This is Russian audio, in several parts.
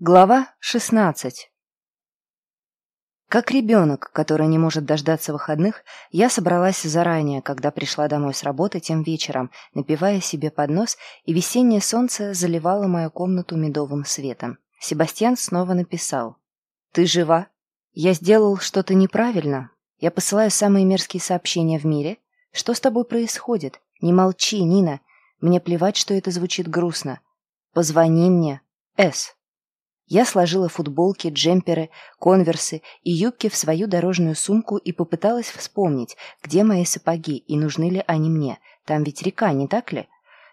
Глава 16 Как ребенок, который не может дождаться выходных, я собралась заранее, когда пришла домой с работы тем вечером, напивая себе под нос, и весеннее солнце заливало мою комнату медовым светом. Себастьян снова написал. «Ты жива? Я сделал что-то неправильно? Я посылаю самые мерзкие сообщения в мире? Что с тобой происходит? Не молчи, Нина. Мне плевать, что это звучит грустно. Позвони мне. С». Я сложила футболки, джемперы, конверсы и юбки в свою дорожную сумку и попыталась вспомнить, где мои сапоги и нужны ли они мне. Там ведь река, не так ли?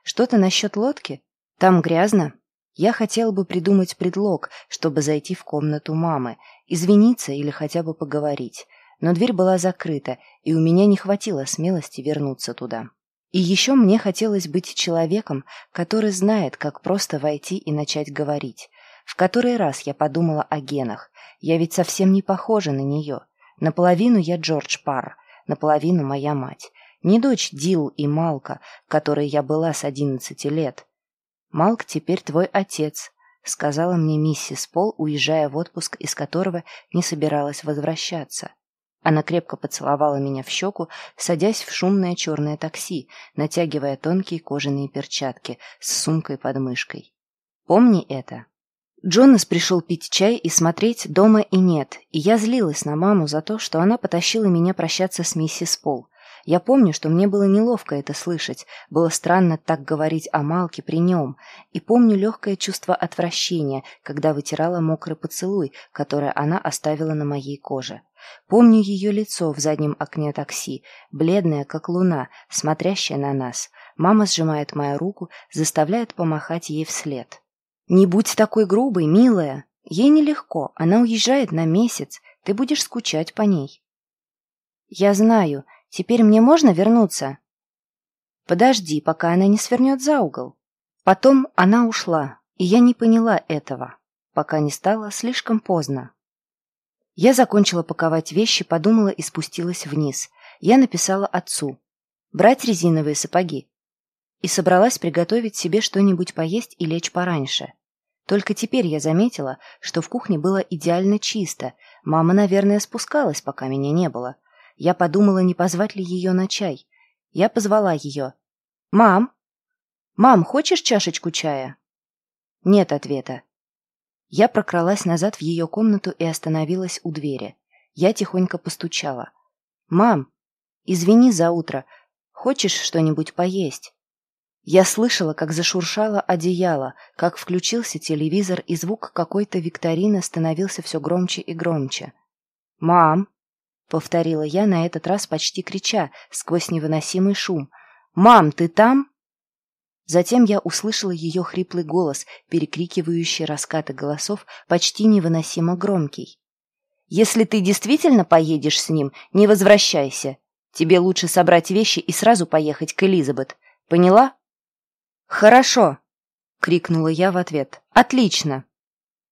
Что-то насчет лодки? Там грязно. Я хотела бы придумать предлог, чтобы зайти в комнату мамы, извиниться или хотя бы поговорить. Но дверь была закрыта, и у меня не хватило смелости вернуться туда. И еще мне хотелось быть человеком, который знает, как просто войти и начать говорить. В который раз я подумала о генах. Я ведь совсем не похожа на нее. Наполовину я Джордж Парр, наполовину моя мать. Не дочь Дил и Малка, которой я была с одиннадцати лет. «Малк теперь твой отец», — сказала мне миссис Пол, уезжая в отпуск, из которого не собиралась возвращаться. Она крепко поцеловала меня в щеку, садясь в шумное черное такси, натягивая тонкие кожаные перчатки с сумкой под мышкой. «Помни это». Джонас пришел пить чай и смотреть дома и нет, и я злилась на маму за то, что она потащила меня прощаться с миссис Пол. Я помню, что мне было неловко это слышать, было странно так говорить о Малке при нем, и помню легкое чувство отвращения, когда вытирала мокрый поцелуй, который она оставила на моей коже. Помню ее лицо в заднем окне такси, бледное, как луна, смотрящая на нас. Мама сжимает мою руку, заставляет помахать ей вслед. «Не будь такой грубой, милая. Ей нелегко, она уезжает на месяц, ты будешь скучать по ней». «Я знаю. Теперь мне можно вернуться?» «Подожди, пока она не свернет за угол». Потом она ушла, и я не поняла этого, пока не стало слишком поздно. Я закончила паковать вещи, подумала и спустилась вниз. Я написала отцу. «Брать резиновые сапоги?» И собралась приготовить себе что-нибудь поесть и лечь пораньше. Только теперь я заметила, что в кухне было идеально чисто. Мама, наверное, спускалась, пока меня не было. Я подумала, не позвать ли ее на чай. Я позвала ее. «Мам! Мам, хочешь чашечку чая?» Нет ответа. Я прокралась назад в ее комнату и остановилась у двери. Я тихонько постучала. «Мам, извини за утро. Хочешь что-нибудь поесть?» Я слышала, как зашуршало одеяло, как включился телевизор, и звук какой-то викторины становился все громче и громче. «Мам!» — повторила я на этот раз почти крича, сквозь невыносимый шум. «Мам, ты там?» Затем я услышала ее хриплый голос, перекрикивающий раскаты голосов, почти невыносимо громкий. «Если ты действительно поедешь с ним, не возвращайся. Тебе лучше собрать вещи и сразу поехать к Элизабет. Поняла?» «Хорошо!» — крикнула я в ответ. «Отлично!»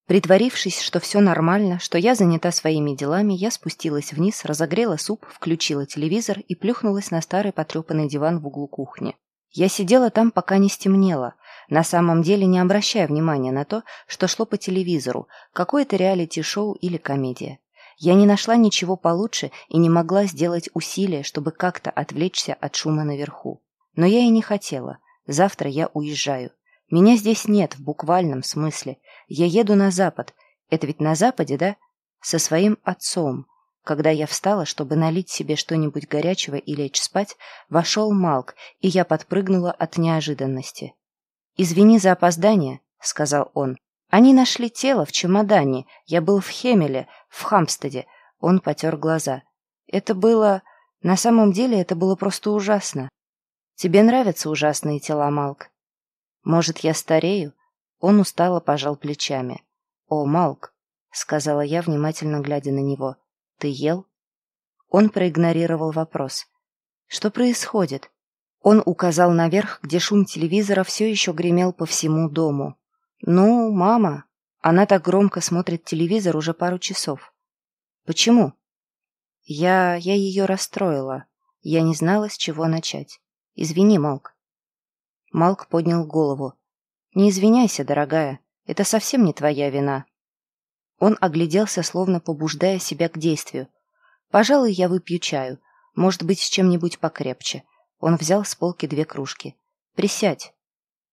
Притворившись, что все нормально, что я занята своими делами, я спустилась вниз, разогрела суп, включила телевизор и плюхнулась на старый потрепанный диван в углу кухни. Я сидела там, пока не стемнело, на самом деле не обращая внимания на то, что шло по телевизору, какое-то реалити-шоу или комедия. Я не нашла ничего получше и не могла сделать усилия, чтобы как-то отвлечься от шума наверху. Но я и не хотела — Завтра я уезжаю. Меня здесь нет в буквальном смысле. Я еду на запад. Это ведь на западе, да? Со своим отцом. Когда я встала, чтобы налить себе что-нибудь горячего и лечь спать, вошел Малк, и я подпрыгнула от неожиданности. «Извини за опоздание», — сказал он. «Они нашли тело в чемодане. Я был в Хемеле, в Хамстеде». Он потер глаза. «Это было... На самом деле это было просто ужасно. Тебе нравятся ужасные тела, Малк? Может, я старею? Он устало пожал плечами. О, Малк, сказала я, внимательно глядя на него. Ты ел? Он проигнорировал вопрос. Что происходит? Он указал наверх, где шум телевизора все еще гремел по всему дому. «Ну, мама, она так громко смотрит телевизор уже пару часов». «Почему?» «Я... я ее расстроила. Я не знала, с чего начать. Извини, Малк. Малк поднял голову. Не извиняйся, дорогая. Это совсем не твоя вина». Он огляделся, словно побуждая себя к действию. «Пожалуй, я выпью чаю. Может быть, с чем-нибудь покрепче». Он взял с полки две кружки. «Присядь».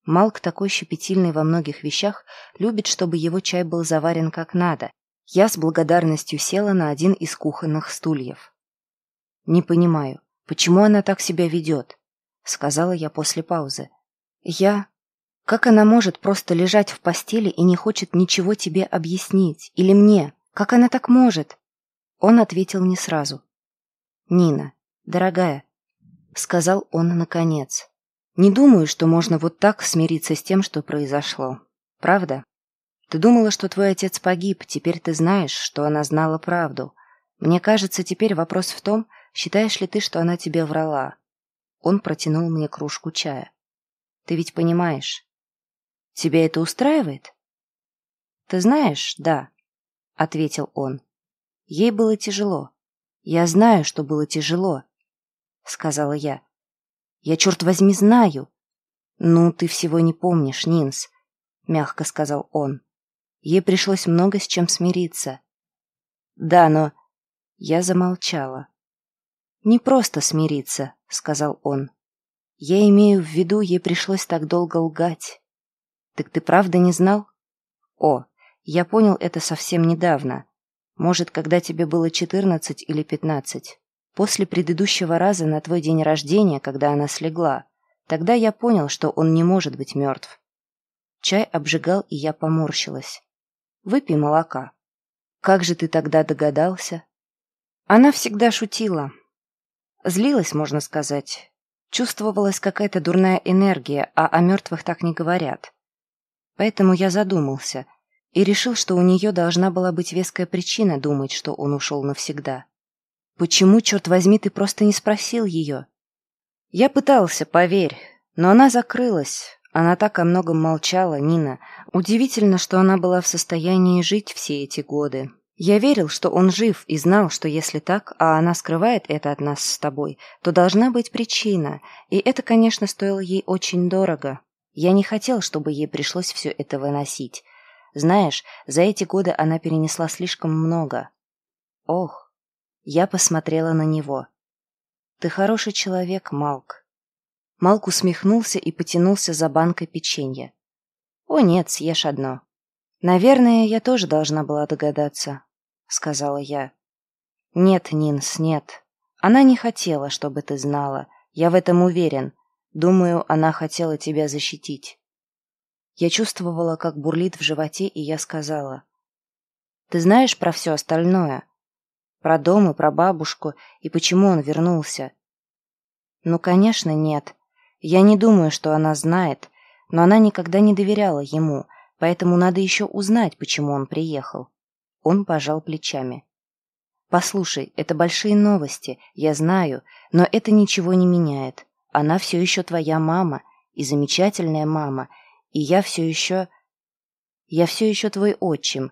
Малк, такой щепетильный во многих вещах, любит, чтобы его чай был заварен как надо. Я с благодарностью села на один из кухонных стульев. «Не понимаю, почему она так себя ведет?» — сказала я после паузы. «Я... Как она может просто лежать в постели и не хочет ничего тебе объяснить? Или мне? Как она так может?» Он ответил не сразу. «Нина, дорогая», — сказал он наконец, — «не думаю, что можно вот так смириться с тем, что произошло. Правда? Ты думала, что твой отец погиб, теперь ты знаешь, что она знала правду. Мне кажется, теперь вопрос в том, считаешь ли ты, что она тебе врала?» Он протянул мне кружку чая. «Ты ведь понимаешь, Тебя это устраивает? Ты знаешь, да, ответил он. Ей было тяжело. Я знаю, что было тяжело, сказала я. Я, черт возьми, знаю. Ну, ты всего не помнишь, Нинс, мягко сказал он. Ей пришлось много с чем смириться. Да, но... Я замолчала. «Не просто смириться», — сказал он. «Я имею в виду, ей пришлось так долго лгать. «Так ты правда не знал?» «О, я понял это совсем недавно. Может, когда тебе было четырнадцать или пятнадцать. После предыдущего раза на твой день рождения, когда она слегла. Тогда я понял, что он не может быть мертв». Чай обжигал, и я поморщилась. «Выпей молока». «Как же ты тогда догадался?» Она всегда шутила. Злилась, можно сказать. Чувствовалась какая-то дурная энергия, а о мертвых так не говорят. Поэтому я задумался и решил, что у нее должна была быть веская причина думать, что он ушел навсегда. «Почему, черт возьми, ты просто не спросил ее?» Я пытался, поверь, но она закрылась. Она так о многом молчала, Нина. Удивительно, что она была в состоянии жить все эти годы. Я верил, что он жив, и знал, что если так, а она скрывает это от нас с тобой, то должна быть причина, и это, конечно, стоило ей очень дорого. Я не хотел, чтобы ей пришлось все это выносить. Знаешь, за эти годы она перенесла слишком много. Ох, я посмотрела на него. Ты хороший человек, Малк. Малк усмехнулся и потянулся за банкой печенья. О нет, съешь одно. Наверное, я тоже должна была догадаться, сказала я. Нет, Нинс, нет. Она не хотела, чтобы ты знала. Я в этом уверен. Думаю, она хотела тебя защитить. Я чувствовала, как бурлит в животе, и я сказала. Ты знаешь про все остальное? Про дом и про бабушку, и почему он вернулся? Ну, конечно, нет. Я не думаю, что она знает, но она никогда не доверяла ему, поэтому надо еще узнать, почему он приехал. Он пожал плечами. «Послушай, это большие новости, я знаю, но это ничего не меняет. Она все еще твоя мама, и замечательная мама, и я все еще... Я все еще твой отчим.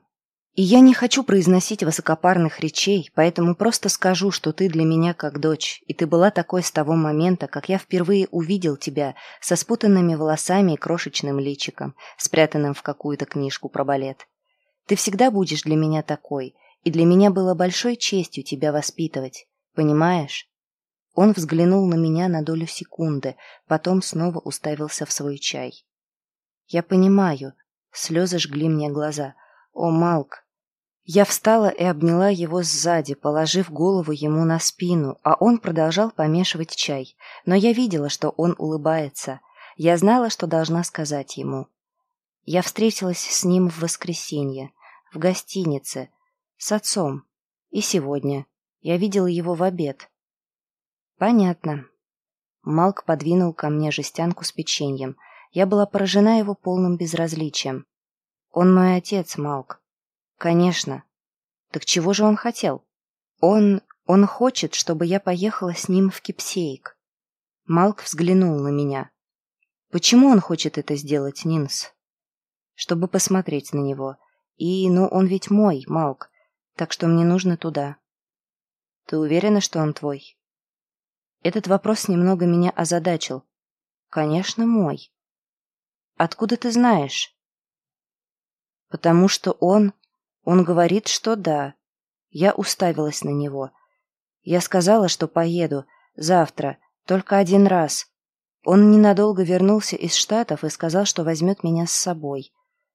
И я не хочу произносить высокопарных речей, поэтому просто скажу, что ты для меня как дочь, и ты была такой с того момента, как я впервые увидел тебя со спутанными волосами и крошечным личиком, спрятанным в какую-то книжку про балет. Ты всегда будешь для меня такой, и для меня было большой честью тебя воспитывать, понимаешь? Он взглянул на меня на долю секунды, потом снова уставился в свой чай. «Я понимаю». Слезы жгли мне глаза. «О, Малк!» Я встала и обняла его сзади, положив голову ему на спину, а он продолжал помешивать чай. Но я видела, что он улыбается. Я знала, что должна сказать ему. Я встретилась с ним в воскресенье, в гостинице, с отцом. И сегодня. Я видела его в обед. «Понятно». Малк подвинул ко мне жестянку с печеньем. Я была поражена его полным безразличием. «Он мой отец, Малк». «Конечно». «Так чего же он хотел?» «Он... он хочет, чтобы я поехала с ним в Кипсейк». Малк взглянул на меня. «Почему он хочет это сделать, Нинс?» «Чтобы посмотреть на него. И, ну, он ведь мой, Малк, так что мне нужно туда». «Ты уверена, что он твой?» Этот вопрос немного меня озадачил. Конечно, мой. Откуда ты знаешь? Потому что он... Он говорит, что да. Я уставилась на него. Я сказала, что поеду. Завтра. Только один раз. Он ненадолго вернулся из Штатов и сказал, что возьмет меня с собой.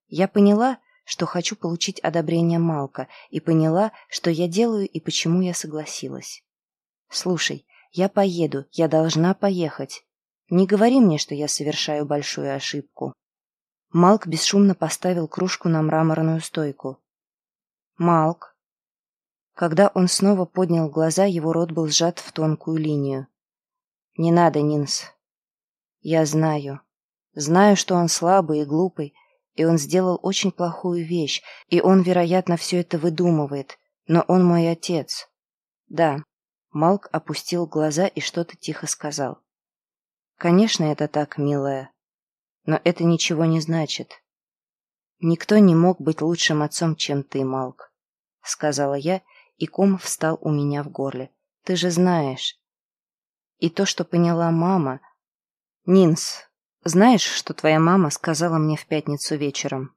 Я поняла, что хочу получить одобрение Малка, и поняла, что я делаю и почему я согласилась. «Слушай, я поеду, я должна поехать. Не говори мне, что я совершаю большую ошибку». Малк бесшумно поставил кружку на мраморную стойку. «Малк». Когда он снова поднял глаза, его рот был сжат в тонкую линию. «Не надо, Нинс. Я знаю. Знаю, что он слабый и глупый, и он сделал очень плохую вещь, и он, вероятно, все это выдумывает, но он мой отец. Да». Малк опустил глаза и что-то тихо сказал. «Конечно, это так, милая. Но это ничего не значит. Никто не мог быть лучшим отцом, чем ты, Малк, сказала я, и ком встал у меня в горле. Ты же знаешь. И то, что поняла мама... Нинс, знаешь, что твоя мама сказала мне в пятницу вечером?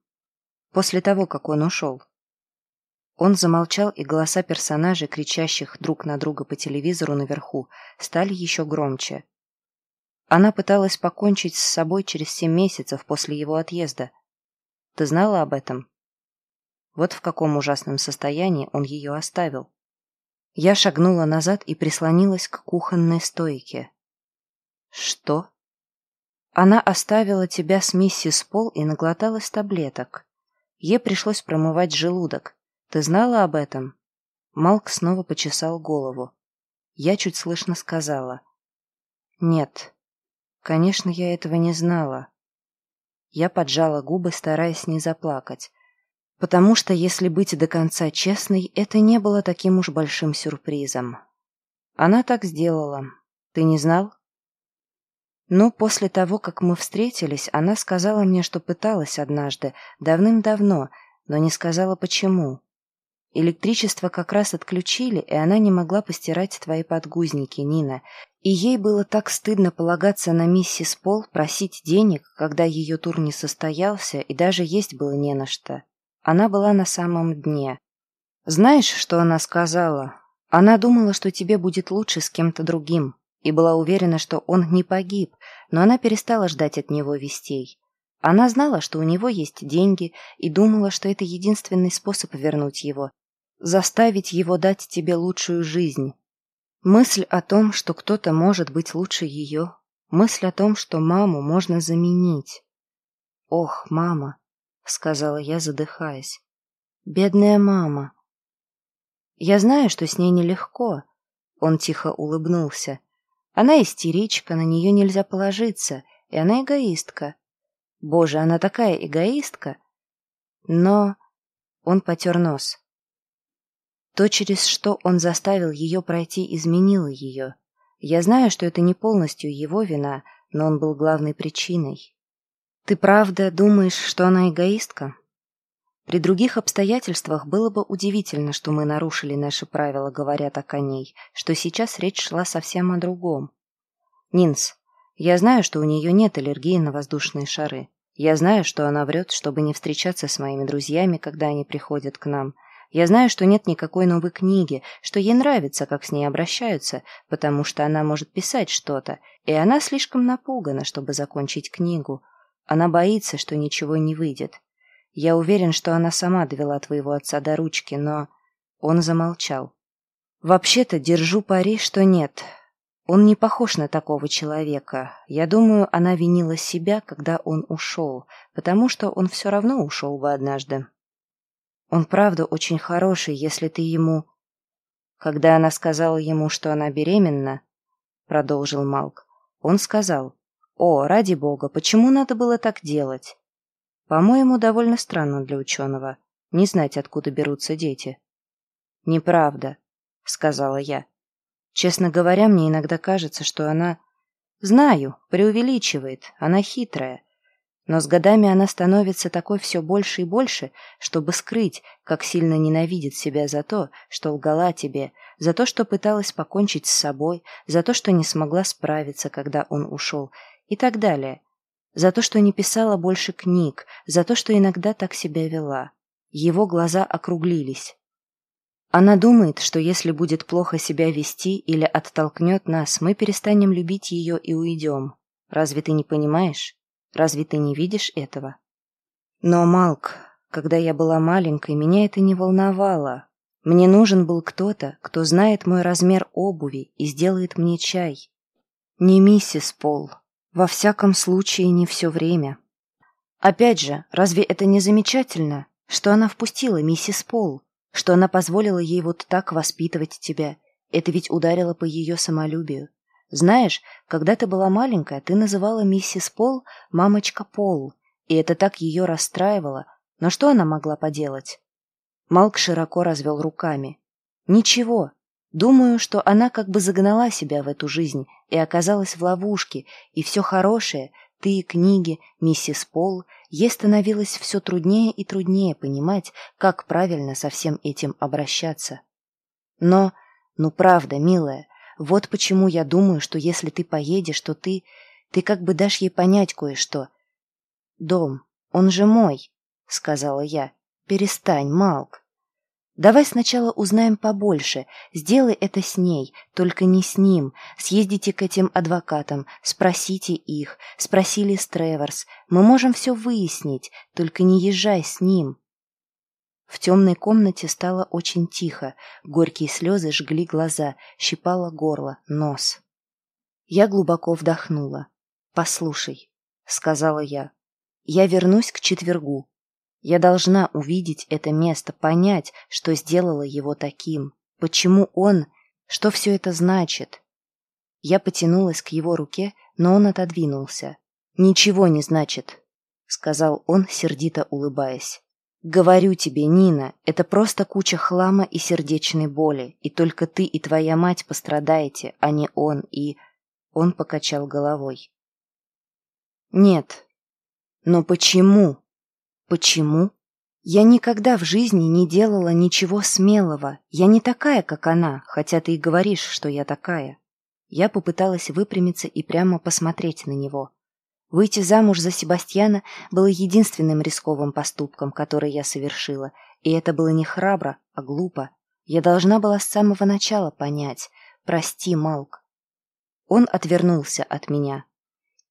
После того, как он ушел. Он замолчал, и голоса персонажей, кричащих друг на друга по телевизору наверху, стали еще громче. Она пыталась покончить с собой через семь месяцев после его отъезда. Ты знала об этом? Вот в каком ужасном состоянии он ее оставил. Я шагнула назад и прислонилась к кухонной стойке. Что? Она оставила тебя с миссис Пол и наглоталась таблеток. Ей пришлось промывать желудок. Ты знала об этом? Малк снова почесал голову. Я чуть слышно сказала. Нет, Конечно, я этого не знала. Я поджала губы, стараясь не заплакать. Потому что, если быть до конца честной, это не было таким уж большим сюрпризом. Она так сделала. Ты не знал? Но после того, как мы встретились, она сказала мне, что пыталась однажды, давным-давно, но не сказала почему. Электричество как раз отключили, и она не могла постирать твои подгузники, Нина, и ей было так стыдно полагаться на миссис Пол, просить денег, когда ее тур не состоялся, и даже есть было не на что. Она была на самом дне. Знаешь, что она сказала? Она думала, что тебе будет лучше с кем-то другим, и была уверена, что он не погиб, но она перестала ждать от него вестей. Она знала, что у него есть деньги, и думала, что это единственный способ вернуть его, заставить его дать тебе лучшую жизнь. Мысль о том, что кто-то может быть лучше ее, мысль о том, что маму можно заменить. «Ох, мама», — сказала я, задыхаясь, — «бедная мама». «Я знаю, что с ней нелегко», — он тихо улыбнулся. «Она истеричка, на нее нельзя положиться, и она эгоистка. Боже, она такая эгоистка!» Но он потер нос. То, через что он заставил ее пройти, изменило ее. Я знаю, что это не полностью его вина, но он был главной причиной. Ты правда думаешь, что она эгоистка? При других обстоятельствах было бы удивительно, что мы нарушили наши правила, говоря так о ней, что сейчас речь шла совсем о другом. Нинс, я знаю, что у нее нет аллергии на воздушные шары. Я знаю, что она врет, чтобы не встречаться с моими друзьями, когда они приходят к нам, я знаю, что нет никакой новой книги, что ей нравится, как с ней обращаются, потому что она может писать что-то, и она слишком напугана, чтобы закончить книгу. Она боится, что ничего не выйдет. Я уверен, что она сама довела твоего отца до ручки, но...» Он замолчал. «Вообще-то держу пари, что нет. Он не похож на такого человека. Я думаю, она винила себя, когда он ушел, потому что он все равно ушел бы однажды. Он правда очень хороший, если ты ему...» Когда она сказала ему, что она беременна, продолжил Малк, он сказал, «О, ради бога, почему надо было так делать?» По-моему, довольно странно для ученого, не знать, откуда берутся дети. «Неправда», — сказала я. «Честно говоря, мне иногда кажется, что она...» «Знаю, преувеличивает, она хитрая, но с годами она становится такой все больше и больше, чтобы скрыть, как сильно ненавидит себя за то, что лгала тебе, за то, что пыталась покончить с собой, за то, что не смогла справиться, когда он ушел, и так далее. За то, что не писала больше книг, за то, что иногда так себя вела. Его глаза округлились. Она думает, что если будет плохо себя вести или оттолкнет нас, мы перестанем любить ее и уйдем. Разве ты не понимаешь? Разве ты не видишь этого? Но, Малк, когда я была маленькой, меня это не волновало. Мне нужен был кто-то, кто знает мой размер обуви и сделает мне чай. Не миссис Пол. Во всяком случае, не все время. Опять же, разве это не замечательно, что она впустила миссис Пол? что она позволила ей вот так воспитывать тебя. Это ведь ударило по ее самолюбию. Знаешь, когда ты была маленькая, ты называла миссис Пол «мамочка Пол», и это так ее расстраивало. Но что она могла поделать? Малк широко развел руками. «Ничего. Думаю, что она как бы загнала себя в эту жизнь и оказалась в ловушке, и все хорошее, ты, книги, миссис Пол, ей становилось все труднее и труднее понимать, как правильно со всем этим обращаться. Но, ну правда, милая, вот почему я думаю, что если ты поедешь, то ты... ты как бы дашь ей понять кое-что. «Дом, он же мой», — сказала я. «Перестань, Малк». Давай сначала узнаем побольше. Сделай это с ней, только не с ним. Съездите к этим адвокатам, спросите их. Спросили с Треворс. Мы можем все выяснить, только не езжай с ним. В темной комнате стало очень тихо. Горькие слезы жгли глаза, щипало горло, нос. Я глубоко вдохнула. «Послушай», — сказала я, — «я вернусь к четвергу. Я должна увидеть это место, понять, что сделало его таким, почему он, что все это значит. Я потянулась к его руке, но он отодвинулся. «Ничего не значит», — сказал он, сердито улыбаясь. «Говорю тебе, Нина, это просто куча хлама и сердечной боли, и только ты и твоя мать пострадаете, а не он и...» Он покачал головой. «Нет. Но почему?» Почему? Я никогда в жизни не делала ничего смелого. Я не такая, как она, хотя ты и говоришь, что я такая. Я попыталась выпрямиться и прямо посмотреть на него. Выйти замуж за Себастьяна было единственным рисковым поступком, который я совершила, и это было не храбро, а глупо. Я должна была с самого начала понять. Прости, Малк. Он отвернулся от меня.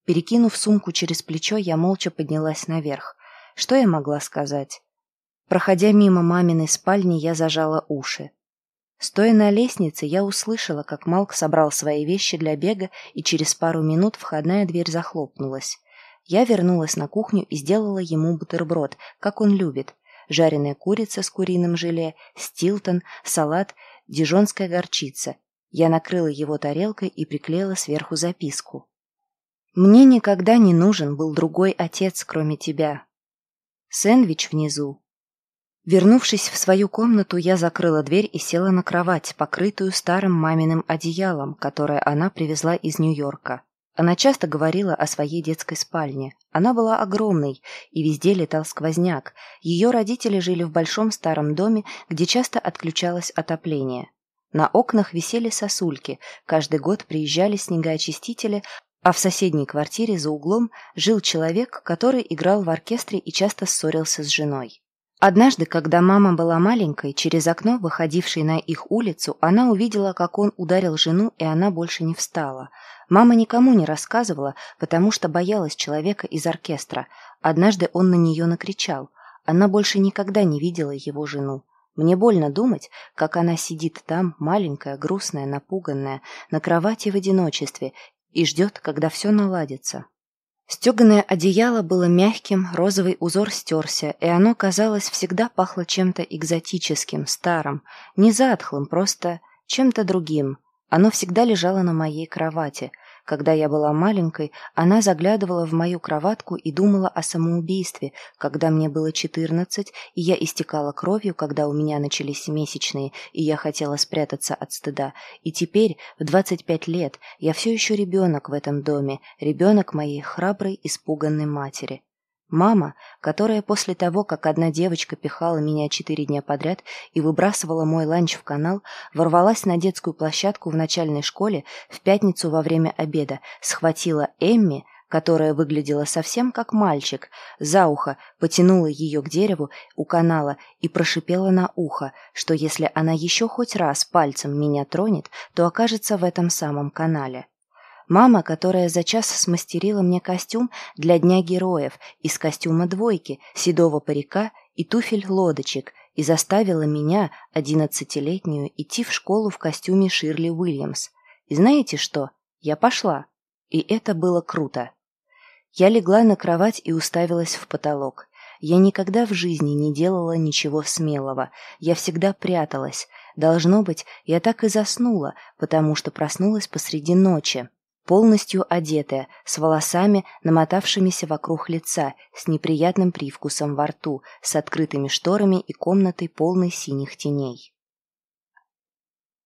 Перекинув сумку через плечо, я молча поднялась наверх. Что я могла сказать? Проходя мимо маминой спальни, я зажала уши. Стоя на лестнице, я услышала, как Малк собрал свои вещи для бега, и через пару минут входная дверь захлопнулась. Я вернулась на кухню и сделала ему бутерброд, как он любит. Жареная курица с куриным желе, стилтон, салат, дижонская горчица. Я накрыла его тарелкой и приклеила сверху записку. «Мне никогда не нужен был другой отец, кроме тебя. Сэндвич внизу. Вернувшись в свою комнату, я закрыла дверь и села на кровать, покрытую старым маминым одеялом, которое она привезла из Нью-Йорка. Она часто говорила о своей детской спальне. Она была огромной, и везде летал сквозняк. Ее родители жили в большом старом доме, где часто отключалось отопление. На окнах висели сосульки, каждый год приезжали снегоочистители, а в соседней квартире за углом жил человек, который играл в оркестре и часто ссорился с женой. Однажды, когда мама была маленькой, через окно, выходившей на их улицу, она увидела, как он ударил жену, и она больше не встала. Мама никому не рассказывала, потому что боялась человека из оркестра. Однажды он на нее накричал. Она больше никогда не видела его жену. Мне больно думать, как она сидит там, маленькая, грустная, напуганная, на кровати в одиночестве и ждет, когда все наладится. Стеганое одеяло было мягким, розовый узор стерся, и оно, казалось, всегда пахло чем-то экзотическим, старым, не затхлым, просто чем-то другим. Оно всегда лежало на моей кровати, когда я была маленькой, она заглядывала в мою кроватку и думала о самоубийстве, когда мне было четырнадцать, и я истекала кровью, когда у меня начались месячные, и я хотела спрятаться от стыда. И теперь, в двадцать пять лет, я все еще ребенок в этом доме, ребенок моей храброй, испуганной матери. Мама, которая после того, как одна девочка пихала меня четыре дня подряд и выбрасывала мой ланч в канал, ворвалась на детскую площадку в начальной школе в пятницу во время обеда, схватила Эмми, которая выглядела совсем как мальчик, за ухо потянула ее к дереву у канала и прошипела на ухо, что если она еще хоть раз пальцем меня тронет, то окажется в этом самом канале. Мама, которая за час смастерила мне костюм для Дня героев из костюма двойки, седого парика и туфель-лодочек, и заставила меня, одиннадцатилетнюю, идти в школу в костюме Ширли Уильямс. И знаете что? Я пошла. И это было круто. Я легла на кровать и уставилась в потолок. Я никогда в жизни не делала ничего смелого. Я всегда пряталась. Должно быть, я так и заснула, потому что проснулась посреди ночи полностью одетая, с волосами, намотавшимися вокруг лица, с неприятным привкусом во рту, с открытыми шторами и комнатой полной синих теней.